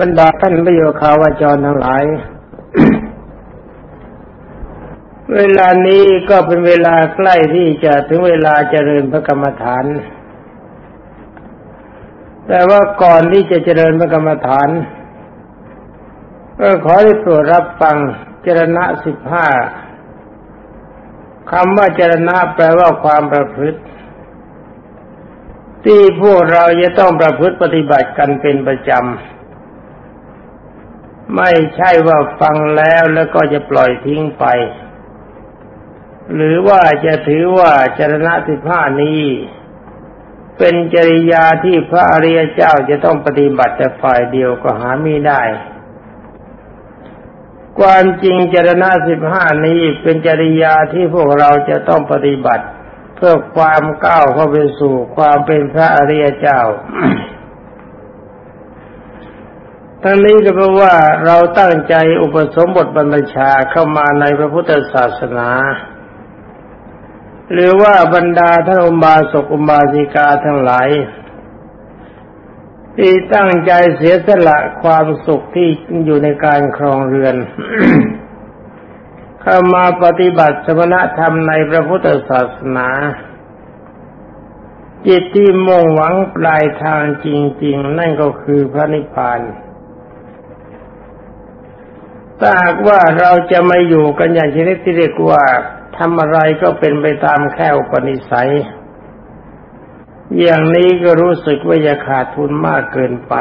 บรรดาท่านประโยคาวาจรทั้งหลาย เวลานี้ก็เป็นเวลาใกล้ที่จะถึงเวลาเจริญพระกรรมฐาน แต่ว่าก่อนที่จะเจริญพระกรรมฐานก็ขอให้โปรดรับฟังเจรณะสิบห้าคำว่าเจรณะแปลว่าความประพฤติ ที่พวกเราจะต้องประพฤติปฏิบัติกันเป็นประจำ ไม่ใช่ว่าฟังแล้วแล้วก็จะปล่อยทิ้งไป หรือว่าจะถือว่าจรณะสิบห้านี้ เป็นจริยาที่พระอริยเจ้าจะต้องปฏิบัติแต่ฝ่ายเดียวก็หาไม่ได้ ความจริงจรณะสิบห้านี้เป็นจริยาที่พวกเราจะต้องปฏิบัติ เพื่อความก้าวเข้าไปสู่ความเป็นพระอริยเจ้า ทั้งนี้ก็เพราะว่าเราตั้งใจอุปสมบทบรรพชาเข้ามาในพระพุทธศาสนา หรือว่าบรรดาท่านอุบาสกอุบาสิกาทั้งหลายที่ตั้งใจเสียสละความสุขที่อยู่ในการครองเรือน เข้ามาปฏิบัติสมณธรรมในพระพุทธศาสนา จิตที่มุ่งหวังปลายทางจริง ๆ นั่นก็คือพระนิพพาน ถ้าหากว่าเราจะไม่อยู่กันอย่างชนิดที่เรียกว่าทำอะไรก็เป็นไปตามแค่อุปนิสัย อย่างนี้ก็รู้สึกว่าจะขาดทุนมากเกินไป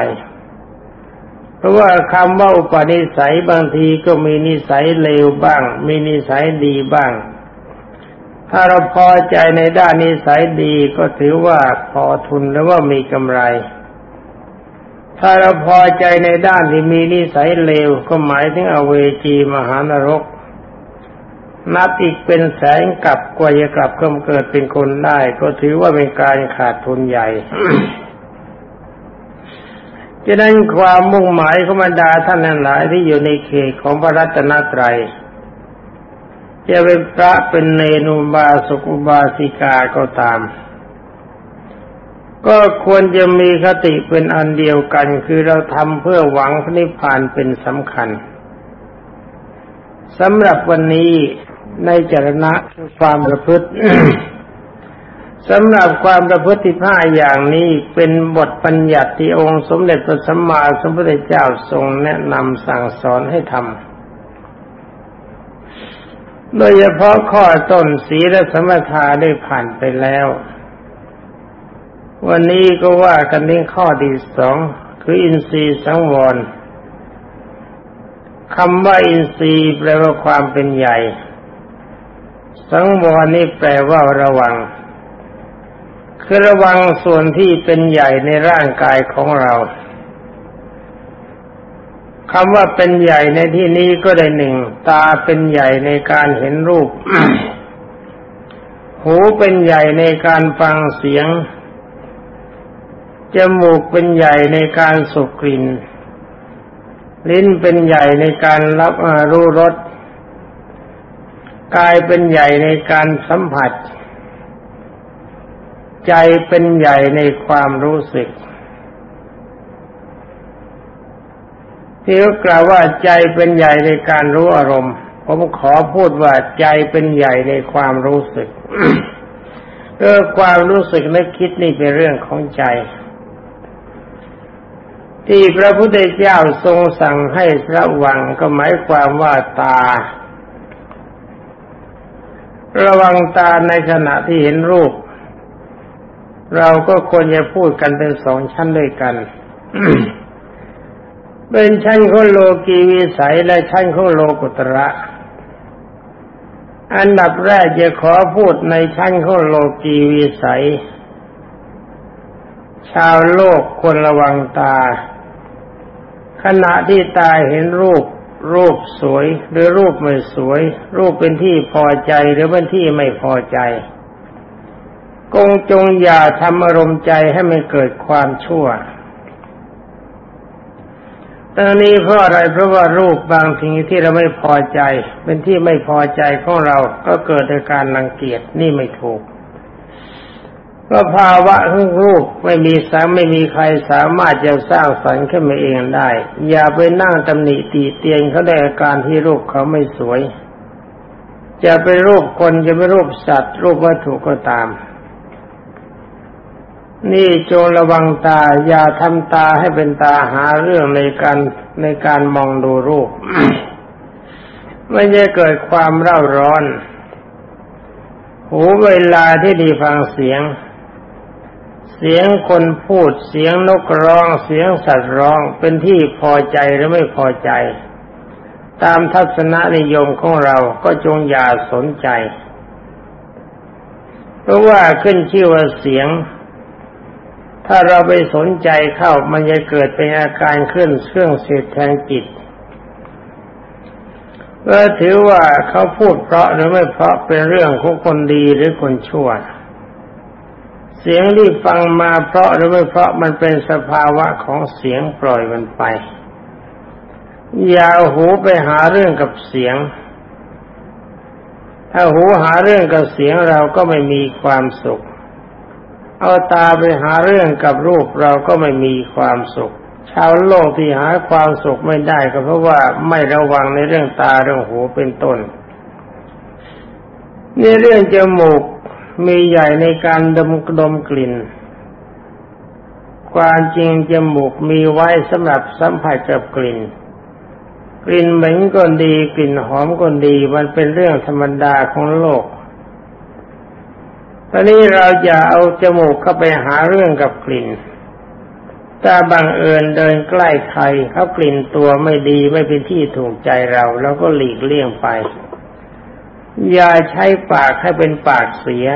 เพราะว่าคำว่าอุปนิสัยบางทีก็มีนิสัยเลวบ้าง มีนิสัยดีบ้าง ถ้าเราพอใจในด้านนิสัยดีก็ถือว่าพอทุนแล้วว่ามีกำไร ถ้าเราพอใจในด้านที่มีนิสัยเลวก็หมายถึงอเวจีมหานรก นับอีกเป็นแสนกลับกว่าจะกลับก็เกิดเป็นคนได้ ก็ถือว่าเป็นการขาดทุนใหญ่จะนั้นความมุ่งหมายของบรรดาท่านนั้นหลายที่อยู่ในเขตของพระรัตนตรัยจะเป็นพระเป็นเนนุบาสุกุบาสิกาก็ตาม ก็ควรจะมีคติเป็นอันเดียวกัน คือเราทำเพื่อหวังพระนิพพานเป็นสำคัญสำหรับวันนี้ในจรณะความประพฤติสำหรับความประพฤติผ้าอย่างนี้เป็นบทปัญญัติที่องค์สมเด็จพระสัมมาสัมพุทธเจ้าทรงแนะนำสั่งสอนให้ทำโดยเฉพาะข้อต้นสีและสมถะได้ผ่านไปแล้ว วันนี้ก็ว่ากันที่ข้อที่สองคืออินทรีย์สังวรคำว่าอินทรีย์แปลว่าความเป็นใหญ่ สังวรนี่แปลว่าระวัง คือระวังส่วนที่เป็นใหญ่ในร่างกายของเราคำว่าเป็นใหญ่ในที่นี้ก็ได้หนึ่ง ตาเป็นใหญ่ในการเห็นรูป หูเป็นใหญ่ในการฟังเสียง จมูกเป็นใหญ่ในการสูบกลิ่น ลิ้นเป็นใหญ่ในการรับรู้รส กายเป็นใหญ่ในการสัมผัส ใจเป็นใหญ่ในความรู้สึก ที่เขากล่าวว่าใจเป็นใหญ่ในการรู้อารมณ์ ผมขอพูดว่าใจเป็นใหญ่ในความรู้สึกเออความรู้สึกนึกคิดนี่เป็นเรื่องของใจ ที่พระพุทธเจ้าทรงสั่งให้ระวังก็หมายความว่าตา ระวังตาในขณะที่เห็นรูป เราก็ควรจะพูดกันเป็นสองชั้นด้วยกัน เป็นชั้นของโลกีวิสัยและชั้นของโลกุตระ อันดับแรกจะขอพูดในชั้นของโลกีวิสัยชาวโลกควรระวังตา ขณะที่ตาเห็นรูป รูปสวย หรือรูปไม่สวย รูปเป็นที่พอใจหรือเป็นที่ไม่พอใจกงจงอย่าทำอารมณ์ใจให้มันเกิดความชั่วตอนนี้เพราะอะไรเพราะว่ารูปบางทีที่เราไม่พอใจ เป็นที่ไม่พอใจของเราก็เกิดจาการรังเกียจนี่ไม่ถูก ก็ภาวะของรูปไม่มีสามไม่มีใครสามารถจะสร้างสรรค์ขึ้นมาเองได้ อย่าไปนั่งตำหนิตีเตียนเขาได้อาการที่รูปเขาไม่สวย จะเป็นรูปคนจะเป็นรูปสัตว์ รูปวัตถุก็ตาม นี่โจระวังตา อย่าทำตาให้เป็นตาหาเรื่องในการในการมองดูรูป ไม่จะเกิดความเร่าร้อน หูเวลาที่ดีฟังเสียง เสียงคนพูดเสียงนกร้องเสียงสัตว์ร้องเป็นที่พอใจหรือไม่พอใจ ตามทัศนนิยมของเราก็จงอย่าสนใจ เพราะว่าขึ้นชื่อว่าเสียง ถ้าเราไปสนใจเข้ามันจะเกิดเป็นอาการขึ้นเครื่องเสียดแทงจิตก็ถือว่าเขาพูดเพราะหรือไม่เพราะเป็นเรื่องของคนดีหรือคนชั่ว เสียงที่ฟังมาเพราะหรือไม่เพราะมันเป็นสภาวะของเสียงปล่อยมันไปอย่าหูไปหาเรื่องกับเสียง ถ้าหูหาเรื่องกับเสียงเราก็ไม่มีความสุข เอาตาไปหาเรื่องกับรูปเราก็ไม่มีความสุข ชาวโลกที่หาความสุขไม่ได้ก็เพราะว่าไม่ระวังในเรื่องตาเรื่องหูเป็นต้น ในเรื่องจมูก มีใหญ่ในการดมดมกลิ่น ความจริงจมูกมีไว้สำหรับสัมผัสกับกลิ่น กลิ่นเหม็นก็ดีกลิ่นหอมก็ดีมันเป็นเรื่องธรรมดาของโลกตอนนี้เราจะเอาจมูกเข้าไปหาเรื่องกับกลิ่น ถ้าบังเอิญเดินใกล้ใครเขากลิ่นตัวไม่ดีไม่เป็นที่ถูกใจเราเราก็หลีกเลี่ยงไป อย่าใช้ปากให้เป็นปากเสีย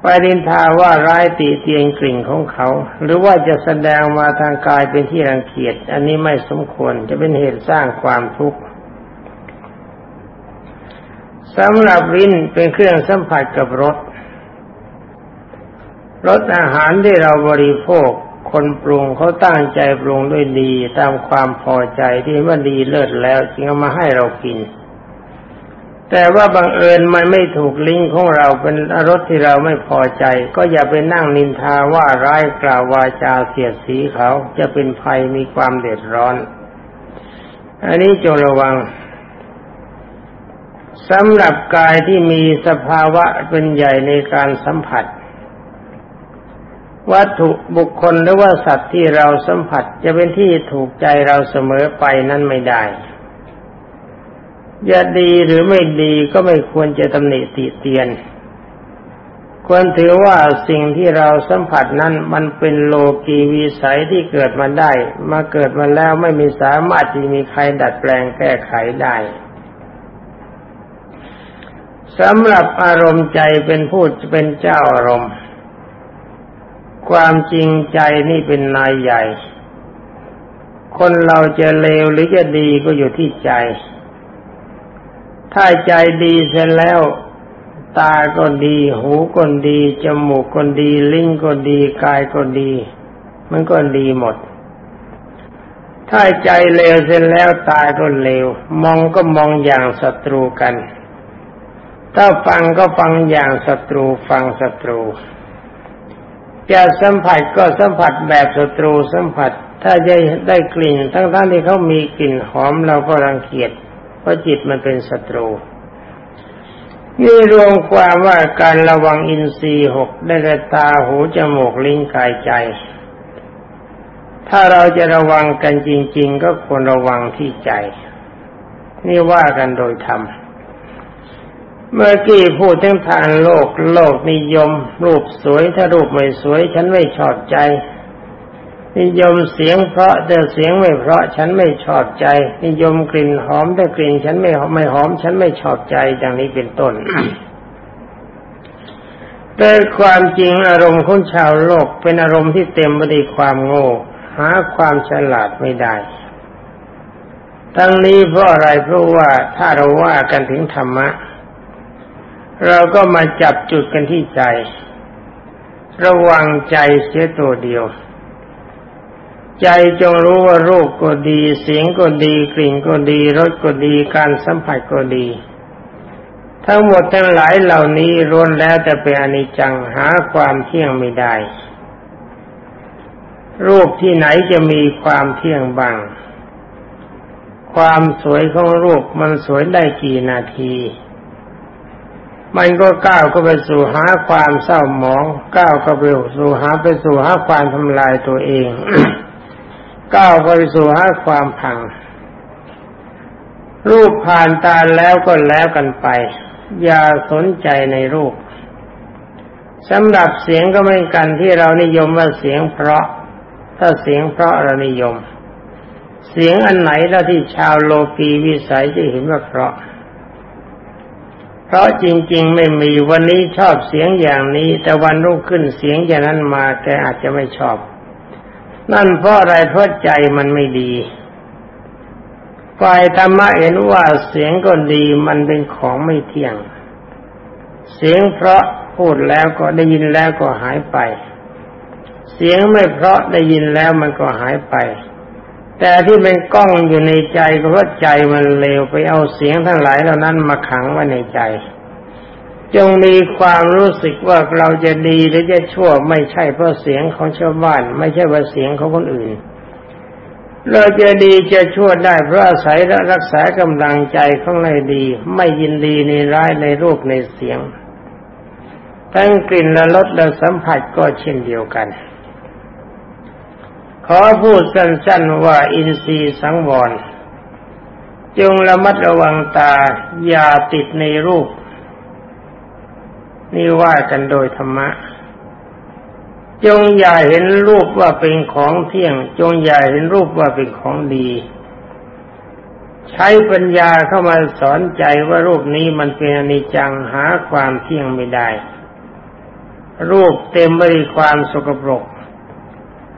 ไปดินทาว่าร้ายตีเตียงกลิ่นของเขา หรือว่าจะแสดงมาทางกายเป็นที่รังเกียจอันนี้ไม่สมควรจะเป็นเหตุสร้างความทุกข์สำหรับลิ้นเป็นเครื่องสัมผัสกับรสรสอาหารที่เราบริโภค คนปรุงเขาตั้งใจปรุงด้วยดีตามความพอใจที่ว่าดีเลิศแล้วจึงเอามาให้เรากิน แต่ว่าบังเอิญมันไม่ถูกลิงของเราเป็นรสที่เราไม่พอใจ ก็อย่าไปนั่งนินทาว่าร้ายกล่าววาจาเสียดสีเขาจะเป็นภัยมีความเดือดร้อน อันนี้จงระวังสำหรับกายที่มีสภาวะเป็นใหญ่ในการสัมผัส วัตถุบุคคลหรือว่าสัตว์ที่เราสัมผัสจะเป็นที่ถูกใจเราเสมอไปนั้นไม่ได้ จะดีหรือไม่ดีก็ไม่ควรจะตำหนิติเตียน ควรถือว่าสิ่งที่เราสัมผัสนั้นมันเป็นโลกีวิสัยที่เกิดมาได้ มาเกิดมาแล้วไม่มีสามารถที่มีใครดัดแปลงแก้ไขได้สำหรับอารมณ์ใจเป็นผู้เป็นเจ้าอารมณ์ ความจริงใจนี่เป็นนายใหญ่ คนเราจะเลวหรือจะดีก็อยู่ที่ใจ ถ้าใจดีเสร็จแล้ว ตาก็ดี หูก็ดี จมูกก็ดี ลิ้นก็ดี กายก็ดี มันก็ดีหมด ถ้าใจเลวเสร็จแล้วตาก็เลว มองก็มองอย่างศัตรูกัน ถ้าฟังก็ฟังอย่างศัตรูฟังศัตรู จะสัมผัสก็สัมผัสแบบศัตรูสัมผัส ถ้าจะได้กลิ่น ทั้งๆที่เขามีกลิ่นหอมเราก็รังเกียจ เพราะจิตมันเป็นศัตรูนี่รวมความว่าการระวังอินทรีย์หกได้แก่ตาหูจมูกลิ้นกายใจ ถ้าเราจะระวังกันจริง ๆ ก็ควรระวังที่ใจ นี่ว่ากันโดยธรรมเมื่อกี้พูดถึงทางโลก โลกนิยม รูปสวยถ้ารูปไม่สวย ฉันไม่ชอบใจ นิยมเสียงเพราะแต่เสียงไม่เพราะฉันไม่ชอบใจ นิยมกลิ่นหอมแต่กลิ่นฉันไม่ไม่หอม ฉันไม่ชอบใจอย่างนี้เป็นต้นแต่ความจริงอารมณ์ของชาวโลกเป็นอารมณ์ที่เต็มไปด้วยความโง่ หาความฉลาดไม่ได้ ทั้งนี้เพราะอะไรเพราะว่าถ้าเราว่ากันถึงธรรมะ เราก็มาจับจุดกันที่ใจ ระวังใจเสียตัวเดียว ใจจงรู้ว่ารูปก็ดี เสียงก็ดีกลิ่นก็ดีรสก็ดีการสัมผัสก็ดี ทั้งหมดทั้งหลายเหล่านี้รวนแล้วแต่เป็นอนิจจังหาความเที่ยงไม่ได้ รูปที่ไหนจะมีความเที่ยงบ้างความสวยของรูปมันสวยได้กี่นาที มันก็ก้าวก็ไปสู่หาความเศร้าหมอง ก้าวก็ไปสู่หาไปสู่หาความทำลายตัวเอง ก้าวไปสู่หาความพัง รูปผ่านตาแล้วก็แล้วกันไป อย่าสนใจในรูปสำหรับเสียงก็ไม่กันที่เรานิยมว่าเสียงเพราะ ถ้าเสียงเพราะเรานิยม เสียงอันไหนแล้วที่ชาวโลกีวิสัยจะเห็นว่าเพราะ เพราะจริง ๆ ไม่มีวันนี้ชอบเสียงอย่างนี้ แต่วันรุ่งขึ้นเสียงอย่างนั้นมาแกอาจจะไม่ชอบ นั่นเพราะอะไรเพราะใจมันไม่ดีฝ่ายธรรมะเห็นว่าเสียงก็ดีมันเป็นของไม่เที่ยง เสียงเพราะพูดแล้วก็ได้ยินแล้วก็หายไป เสียงไม่เพราะได้ยินแล้วมันก็หายไป แต่ที่เป็นกล้องอยู่ในใจก็เพราะใจมันเลวไปเอาเสียงทั้งหลายเหล่านั้นมาขังไว้ในใจ จงมีความรู้สึกว่าเราจะดีหรือจะชั่วไม่ใช่เพราะเสียงของชาวบ้าน ไม่ใช่ว่าเสียงของคนอื่น เราจะดีจะชั่วได้เพราะอาศัยและรักษากำลังใจข้างในดี ไม่ยินดีในร้ายในรูปในเสียง ทั้งกลิ่นและรสและสัมผัสก็เช่นเดียวกัน ขอพูดสั้นๆว่าอินทรีย์สังวรจงระมัดระวังตาอย่าติดในรูป นี่ว่ากันโดยธรรมะ จงอย่าเห็นรูปว่าเป็นของเที่ยง จงอย่าเห็นรูปว่าเป็นของดี ใช้ปัญญาเข้ามาสอนใจว่ารูปนี้มันเป็นอนิจจังหาความเที่ยงไม่ได้ รูปเต็มไปด้วยความสกปรก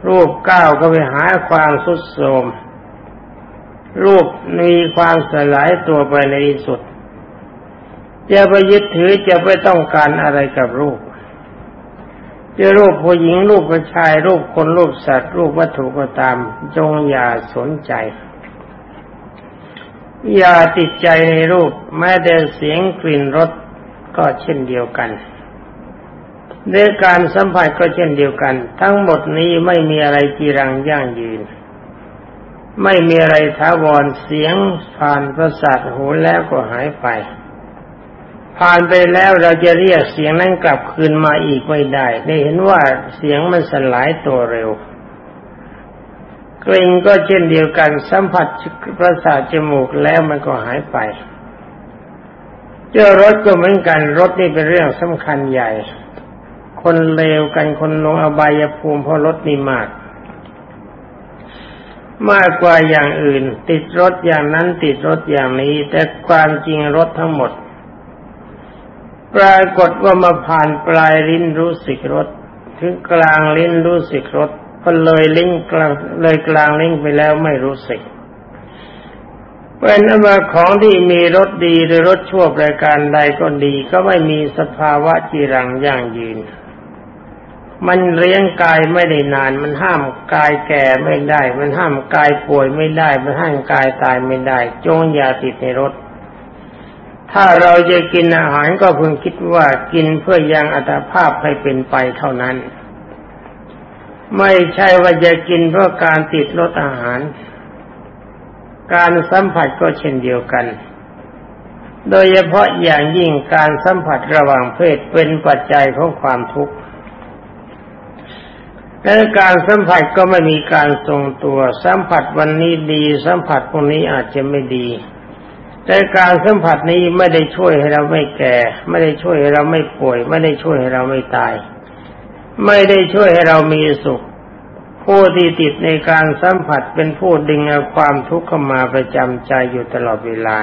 รูปก้าวก็ไปหาความสุดโทมรูปมีความสลายตัวไปในที่สุด จะไปยึดถือจะไปต้องการอะไรกับรูปจะรูปผู้หญิงรูปผู้ชาย รูปคนรูปสัตว์ รูปวัตถุก็ตาม จงอย่าสนใจ อย่าติดใจในรูป แม้แต่เสียงกลิ่นรสก็เช่นเดียวกันในการสัมผัสก็เช่นเดียวกัน ทั้งหมดนี้ไม่มีอะไรจีรังยั่งยืน ไม่มีอะไรท้าวรเสียงผ่านประสาทหูแล้วก็หายไป ผ่านไปแล้วเราจะเรียกเสียงนั้นกลับคืนมาอีกไม่ได้ ได้เห็นว่าเสียงมันสลายตัวเร็วกลิ่นก็เช่นเดียวกันสัมผัสประสาทจมูกแล้วมันก็หายไปเจอรถก็เหมือนกันรถนี่เป็นเรื่องสำคัญใหญ่ คนเลวกันคนลงอบายภูมิเพราะรถนี่มาก มากกว่าอย่างอื่น ติดรถอย่างนั้นติดรถอย่างนี้ แต่ความจริงรถทั้งหมด ปรากฏว่ามาผ่านปลายลิ้นรู้สึกรถถึงกลางลิ้นรู้สึกรถก็เลยลิ้นกลางเลยกลางลิ้นไปแล้วไม่รู้สึกเป็นอมาของที่มีรสดีหรือรสชั่วประการใดก็ดี ก็ไม่มีสภาวะจีรังยั่งยืน มันเลี้ยงกายไม่ได้นาน มันห้ามกายแก่ไม่ได้ มันห้ามกายป่วยไม่ได้ มันห้ามกายตายไม่ได้ จงอย่าติดในรถ ถ้าเราจะกินอาหารก็พึงคิดว่ากินเพื่อยังอัตภาพให้เป็นไปเท่านั้น ไม่ใช่ว่าจะกินเพื่อการติดรสอาหาร การสัมผัสก็เช่นเดียวกัน โดยเฉพาะอย่างยิ่งการสัมผัสระหว่างเพศเป็นปัจจัยของความทุกข์และการสัมผัสก็ไม่มีการทรงตัว สัมผัสวันนี้ดี สัมผัสพรุ่งนี้อาจจะไม่ดี แต่การสัมผัสนี้ไม่ได้ช่วยให้เราไม่แก่ ไม่ได้ช่วยให้เราไม่ป่วย ไม่ได้ช่วยให้เราไม่ตาย ไม่ได้ช่วยให้เรามีสุข ผู้ที่ติดในการสัมผัสเป็นผู้ดึงเอาความทุกข์เข้ามาประจำใจอยู่ตลอดเวลา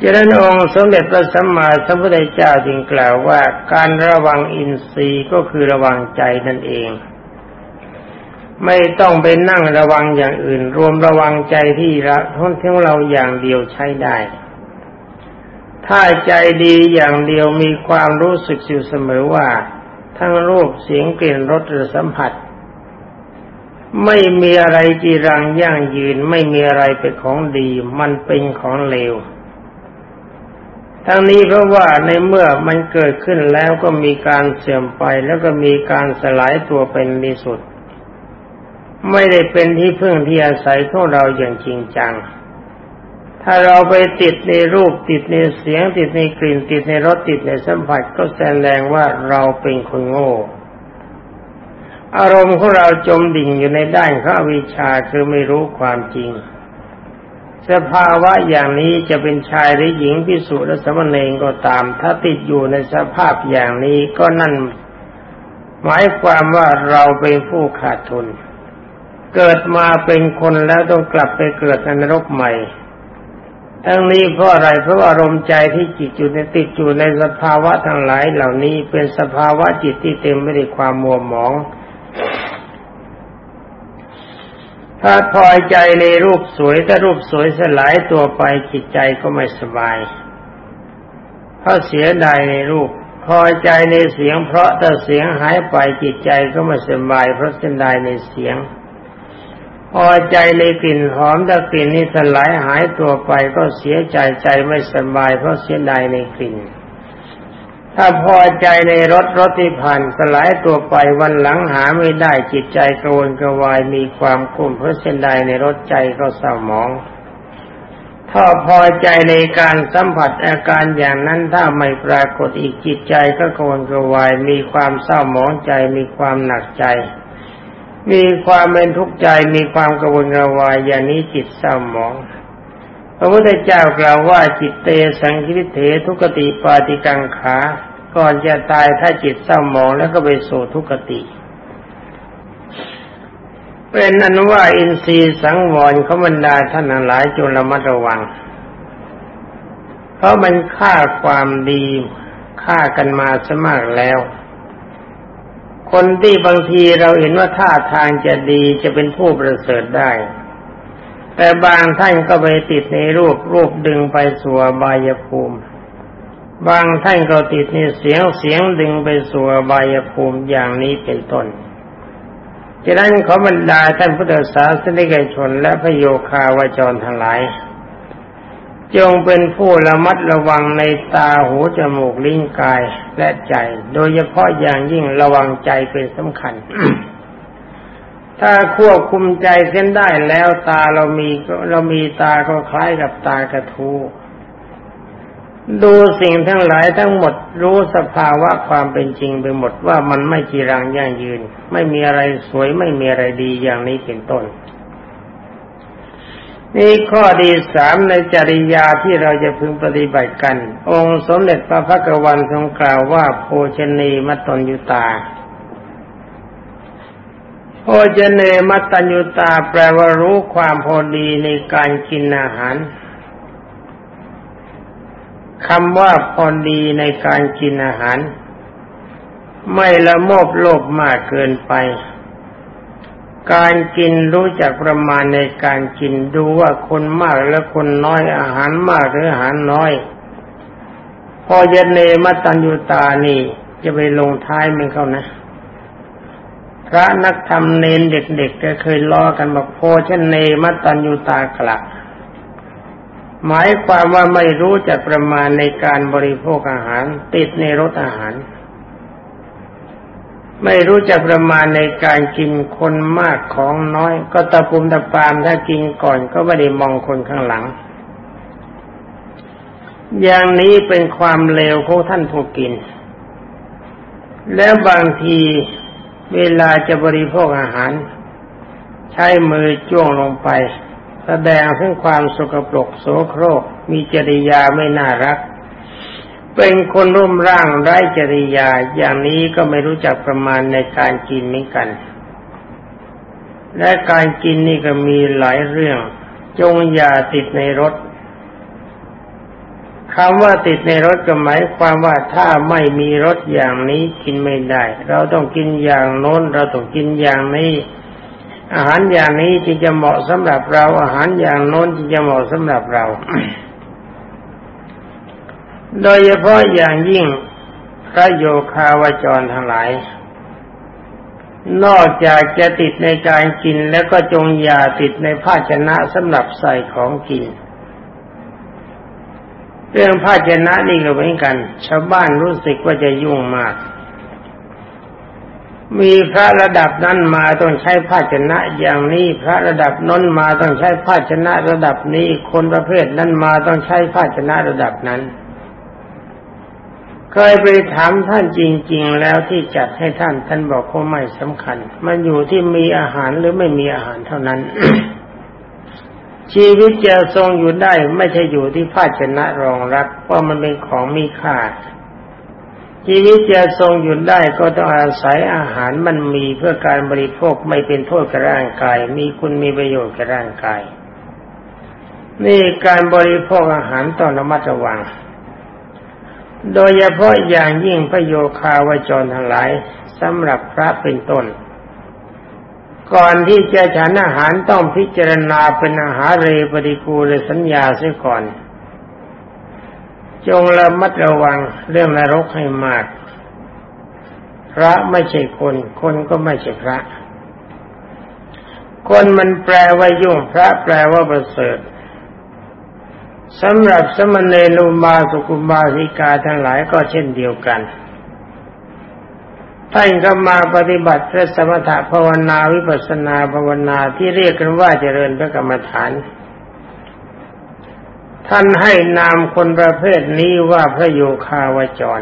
จนั้นองค์สมเด็จพระสัมมาสัมพุทธเจ้าจึงกล่าวว่าการระวังอินทรีย์ก็คือระวังใจนั่นเอง ไม่ต้องไปนั่งระวังอย่างอื่น รวมระวังใจที่ละท้นที่เราอย่างเดียวใช้ได้ ถ้าใจดีอย่างเดียวมีความรู้สึกอยู่เสมอว่า ทั้งรูปเสียงกลิ่นรสหรือสัมผัส ไม่มีอะไรจีรังยั่งยืนไม่มีอะไรเป็นของดี มันเป็นของเลวทั้งนี้เพราะว่าในเมื่อมันเกิดขึ้นแล้วก็มีการเสื่อมไปแล้วก็มีการสลายตัวเป็นที่สุด ไม่ได้เป็นที่พึ่งที่อาศัยของเราอย่างจริงจัง ถ้าเราไปติดในรูปติดในเสียง ติดในกลิ่น ติดในรสติดในสัมผัสก็แสดงว่าเราเป็นคนโง่ อารมณ์ของเราจมดิ่งอยู่ในด้านข้าวิชาคือไม่รู้ความจริง สภาวะอย่างนี้จะเป็นชายหรือหญิงพิสุและสมณเณรก็ตาม ถ้าติดอยู่ในสภาพอย่างนี้ก็นั่น หมายความว่าเราเป็นผู้ขาดทุน เกิดมาเป็นคนแล้วต้องกลับไปเกิดในนรกใหม่ทั้งนี้เพราะอะไรเพราะอารมณ์ใจที่จิตอยู่ในติดอยู่ในสภาวะทั้งหลายเหล่านี้เป็นสภาวะจิตที่เต็มไปด้วยความมัวหมอง ถ้าพอใจในรูปสวยถ้ารูปสวยสลายตัวไปจิตใจก็ไม่สบายเพราะเสียดายในรูป พอใจในเสียง เพราะถ้าเสียงหายไปจิตใจก็ไม่สบายเพราะเสียดายในเสียง พอใจในกลิ่นหอมถ้ากลิ่นนี้สลายหายตัวไปก็เสียใจใจไม่สบายเพราะเสียดายในกลิ่น ถ้าพอใจในรถรถที่ผ่านสลายตัวไปวันหลังหาไม่ได้จิตใจกระวนกระวายมีความคุ้มเพราะเส้นใดในรถใจก็เศร้าหมอง ถ้าพอใจในการสัมผัสอาการอย่างนั้นถ้าไม่ปรากฏอีกจิตใจก็กระวนกระวายมีความเศร้าหมองใจมีความหนักใจ มีความเป็นทุกข์ใจมีความกระวนกระวายอย่างนี้จิตเศร้าหมอง พระพุทธเจ้ากล่าวว่าจิตเตสังคิริเถทุกติปาติกังขา ก่อนจะตายถ้าจิตเศร้าหมองแล้วก็ไปสู่ทุกติ เป็นอนุว่าอินทรีย์สังวรเขาบรรดาท่านหลายจงระมัดระวัง เพราะมันฆ่าความดีฆ่ากันมาซะมากแล้ว คนที่บางทีเราเห็นว่าท่าทางจะดีจะเป็นผู้ประเสริฐได้ แต่บางท่านก็ไปติดในรูปรูปดึงไปสู่บายภูมิ บางท่านก็ติดในเสียงเสียงดึงไปสู่บายภูมิอย่างนี้เป็นต้นฉะนั้นขอบรรดาท่านพุทธศาสนิกชนและพระโยคาวาจรทั้งหลาย จงเป็นผู้ระมัดระวังในตาหูจมูกลิ้นกายและใจ โดยเฉพาะอย่างยิ่งระวังใจเป็นสำคัญ ถ้าควบคุมใจเส้นได้แล้วตาเรามีเรามีตาก็คล้ายกับตากระทูดูสิ่งทั้งหลายทั้งหมดรู้สภาวะความเป็นจริงไปหมดว่ามันไม่จีรังยั่งยืน ไม่มีอะไรสวยไม่มีอะไรดีอย่างนี้เป็นต้น นี่ข้อดีสามในจริยาที่เราจะพึงปฏิบัติกัน องค์สมเด็จพระพักวันทรงกล่าวว่าโภชนีมัตตนยุตาโอเจเนมัตตัญญูตาแปลว่ารู้ความพอดีในการกินอาหารคำว่าพอดีในการกินอาหาร ไม่ละโมบโลภมากเกินไป การกินรู้จักประมาณในการกินดูว่าคนมากและคนน้อยอาหารมากหรืออาหารน้อย พอเยเนมัตัญญูตานี่จะไปลงท้ายมันเขานะ พระนักธรรมเนนเด็กๆก็เคยล้อกันบอกโพชเนมัตตัญญูตากละหมายความว่าไม่รู้จักประมาณในการบริโภคอาหาร ติดในรสอาหาร ไม่รู้จักประมาณในการกินคนมากของน้อย ก็ตะปุมตะปามถ้ากินก่อนก็ไม่ได้มองคนข้างหลัง อย่างนี้เป็นความเลวของท่านผู้กิน แล้วบางทีเวลาจะบริโภคอาหาร ใช้มือจ้วงลงไป แสดงถึงความสกปรกโสโครกมีจริยาไม่น่ารัก เป็นคนร่มร่างไร้จริยาอย่างนี้ก็ไม่รู้จักประมาณในการกินเหมือนกัน และการกินนี่ก็มีหลายเรื่อง จงอย่าติดในรถคำว่าติดในรถก็หมายความว่าถ้าไม่มีรถอย่างนี้กินไม่ได้ เราต้องกินอย่างโน้น เราต้องกินอย่างนี้ อาหารอย่างนี้ที่จะเหมาะสำหรับเราอาหารอย่างโน้นที่จะเหมาะสำหรับเรา โดยเฉพาะอย่างยิ่งพระโยคาวจรทั้งหลาย นอกจากจะติดในการกินแล้วก็จงอย่าติดในภาชนะสำหรับใส่ของกิน เรื่องภาชนะนี่ก็เหมือนกัน ชาวบ้านรู้สึกว่าจะยุ่งมาก มีพระระดับนั้นมาต้องใช้ภาชนะอย่างนี้พระระดับน้นมาต้องใช้ภาชนะระดับนี้ คนประเภทนั้นมาต้องใช้ภาชนะระดับนั้น เคยไปถามท่านจริง ๆ แล้วที่จัดให้ท่านท่านบอกว่าไม่สำคัญ มันอยู่ที่มีอาหารหรือไม่มีอาหารเท่านั้น ชีวิตจะทรงอยู่ได้ไม่ใช่อยู่ที่ภาชนะรองรับเพราะมันเป็นของมีค่าชีวิตจะทรงอยู่ได้ก็ต้องอาศัยอาหารมันมีเพื่อการบริโภคไม่เป็นโทษกับร่างกาย มีคุณมีประโยชน์กับร่างกาย นี่การบริโภคอาหารต้องระมัดระวัง โดยเฉพาะอย่างยิ่งพระโยคาวจรทั้งหลายสำหรับพระเป็นต้น ก่อนที่จะฉันอาหารต้องพิจารณาเป็นอาหารเรปฏิกูลสัญญาเสียก่อน จงระมัดระวังเรื่องนรกให้มาก พระไม่ใช่คน คนก็ไม่ใช่พระ คนมันแปลว่ายุ่งพระแปลว่าประเสริฐ สำหรับสมณเณรุมาสุกุมาสิกาทั้งหลายก็เช่นเดียวกันท่านก็มาปฏิบัติพระสมถะภาวนาวิปัสนาภาวนาที่เรียกกันว่าเจริญพระกรรมฐาน ท่านให้นามคนประเภทนี้ว่าพระโยคาวจร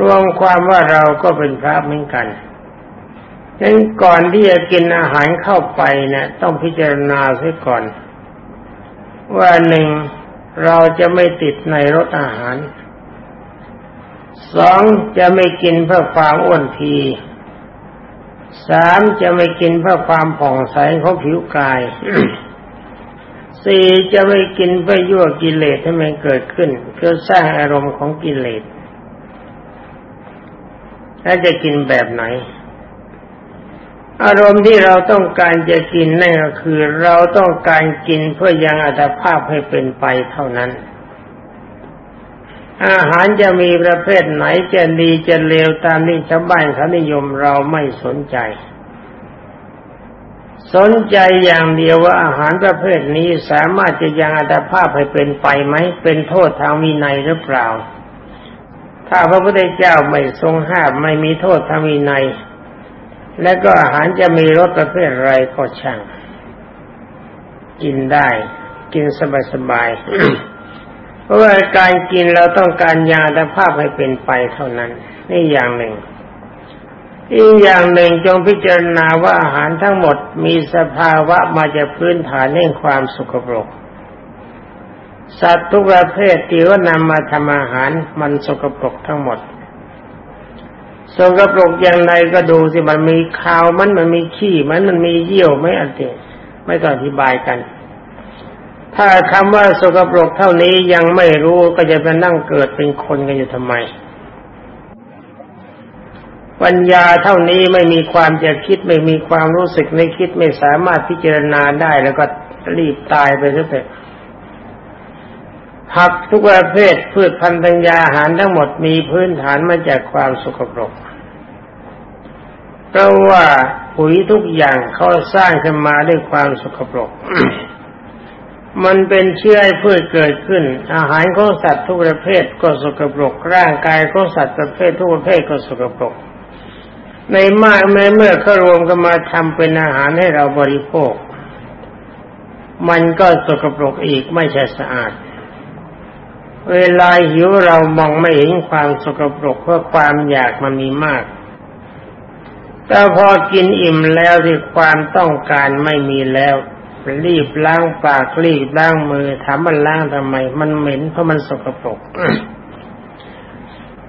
รวมความว่าเราก็เป็นพระเหมือนกันฉะนั้นก่อนที่จะกินอาหารเข้าไปเนะี่ยต้องพิจารณาเสียก่อน ว่าหนึ่งเราจะไม่ติดในรสอาหาร สองจะไม่กินเพื่อความอ้วนพีสามจะไม่กินเพื่อความผ่องใสของผิวกายสี่จะไม่กินเพื่อยั่วกิเลสให้มันเกิดขึ้น เพื่อสร้างอารมณ์ของกิเลสแล้วจะกินแบบไหน อารมณ์ที่เราต้องการจะกินนั่นก็คือ เราต้องการกินเพื่อยังอัตภาพให้เป็นไปเท่านั้น อาหารจะมีประเภทไหนจะดีจะเลวตามที่ชาวบ้านเขานิยมเราไม่สนใจ สนใจอย่างเดียวว่าอาหารประเภทนี้สามารถจะยังอัตภาพให้เป็นไปไหม เป็นโทษทางวินัยหรือเปล่า ถ้าพระพุทธเจ้าไม่ทรงห้ามไม่มีโทษทางวินัย และก็อาหารจะมีรสประเภทไรก็ช่าง กินได้ กินสบายๆเพราะว่าการกินเราต้องการยาตภาพให้เป็นไปเท่านั้น นี่อย่างหนึ่ง อีกอย่างหนึ่งจงพิจารณาว่าอาหารทั้งหมดมีสภาวะมาจากพื้นฐานแห่งความสุขปรกสัตว์ทุกประเภทที่ว่านำมาทำอาหารมันสกปรกทั้งหมด สกปรกอย่างไรก็ดูสิมันมีคาวมันมันมีขี้มันมันมีเยี่ยวไม่อันเดียไม่ต้องอธิบายกัน ถ้าคำว่าสกปรกเท่านี้ยังไม่รู้ก็จะไปนั่งเกิดเป็นคนกันอยู่ทำไม ปัญญาเท่านี้ไม่มีความจะคิดไม่มีความรู้สึกในคิดไม่สามารถพิจารณาได้แล้วก็รีบตายไปซะเถอะ ผักทุกประเภทพืชพันธุ์ปัญญาอาหารทั้งหมดมีพื้นฐานมาจากความสกปรก เพราะว่าปุ๋ยทุกอย่างเขาสร้างขึ้นมาด้วยความสกปรก มันเป็นเชื้อให้พืชเกิดขึ้น อาหารของสัตว์ทุกประเภทก็สกปรก ร่างกายของสัตว์ประเภททุกประเภทก็สกปรก ในมากแม้เมื่อเขารวมกันมาทำเป็นอาหารให้เราบริโภค มันก็สกปรกอีกไม่ใช่สะอาด เวลาหิวเรามองไม่เห็นความสกปรกเพราะความอยากมันมีมาก แต่พอกินอิ่มแล้วที่ความต้องการไม่มีแล้ว รีบล้างปากรีบล้างมือถามมันล้างทำไม มันเหม็นเพราะมันสกปรก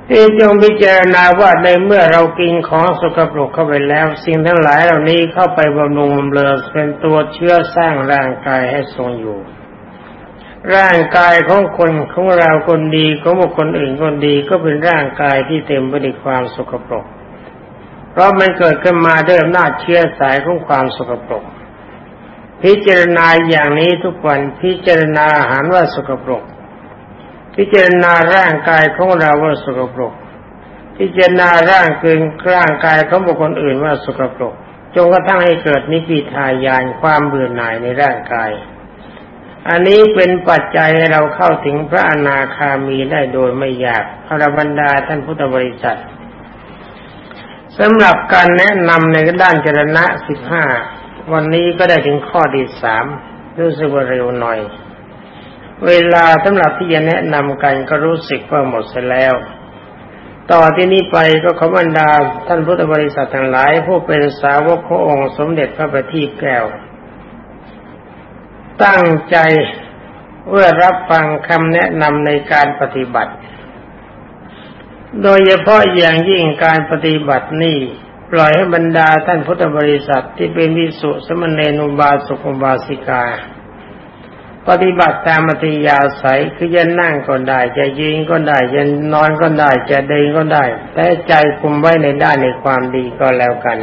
ที่จงพิจารณาว่าในเมื่อเรากินของสกปรกเข้าไปแล้ว สิ่งทั้งหลายเหล่านี้เข้าไปบำรุงบำเรอเป็นตัวเชื้อสร้างร่างกายให้ทรงอยู่ ร่างกายของคนของเราคนดีของบุคคลอื่นคนดีก็เป็นร่างกายที่เต็มไปด้วยความสกปรก เพราะมันเกิดขึ้นมาด้วยอำนาจเชื้อสายของความสกปรก พิจารณาอย่างนี้ทุกวันพิจารณาอาหารว่าสกปรก พิจารณาร่างกายของเราว่าสกปรก พิจารณาร่างเกินร่างกายของบุคคลอื่นว่าสกปรกจงกระทั่งให้เกิดนิพิทายานความเบื่อหน่ายในร่างกาย อันนี้เป็นปัจจัยให้เราเข้าถึงพระอนาคามีได้โดยไม่ยากพระบรรดาท่านพุทธบริษัทสำหรับการแนะนำในด้านจรณะสิบห้าวันนี้ก็ได้ถึงข้อที่สามรู้สึกว่าเร็วหน่อย เวลาสำหรับที่จะแนะนำกันก็รู้สึกว่าหมดเสียแล้ว ต่อที่นี้ไปก็ขอบรรดาท่านพุทธบริษัททั้งหลาย ผู้เป็นสาวกขององค์สมเด็จพระบัณฑิตแก้ว ตั้งใจเพื่อรับฟังคำแนะนำในการปฏิบัติ โดยเฉพาะอย่างยิ่งการปฏิบัตินี้ปล่อยให้บรรดาท่านพุทธบริษัทที่เป็นวิสุสมณเณนุบาสุขุบาสิกา ปฏิบัติตามมัธยาศัยคือจะนั่งก็ได้จะยืนก็ได้จะนอนก็ได้จะเดินก็ได้ แต่ใจคุมไว้ในด้านในความดีก็แล้วกัน